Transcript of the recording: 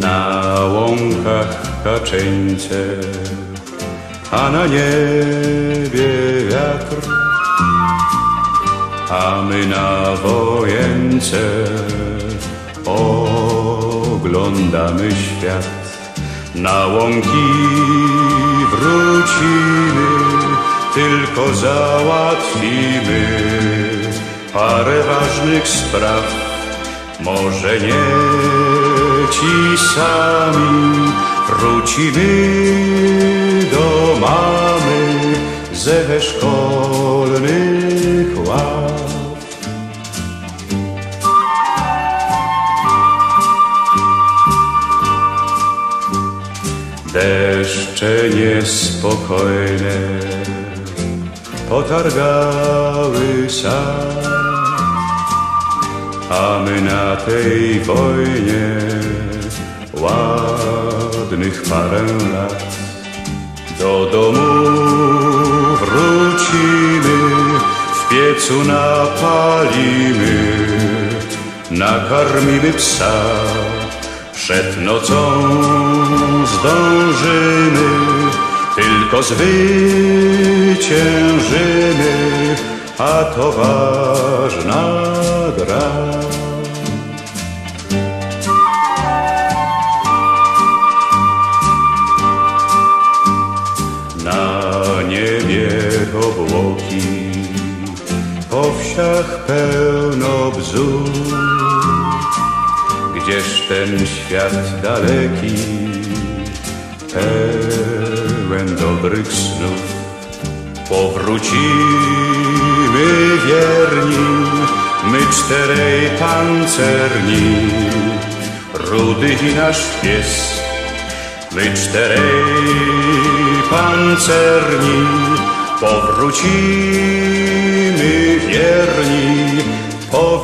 Na łąkach kaczeńce, a na niebie wiatr, a my na wojence oglądamy świat. Na łąki wrócimy, tylko załatwimy parę ważnych spraw. Może nie ci sami wrócimy do mamy ze szkolnych ław. Deszcze niespokojne potargały sad, a my na tej wojnie parę lat. Do domu wrócimy, w piecu napalimy, nakarmimy psa. Przed nocą zdążymy, tylko zwyciężymy, a to ważna gra. Niebie obłoki, po wsiach pełno bzów. Gdzież ten świat daleki, pełen dobrych snów. Powrócimy wierni, my czterej pancerni, rudy i nasz pies. My czterej pancerni, powrócimy wierni po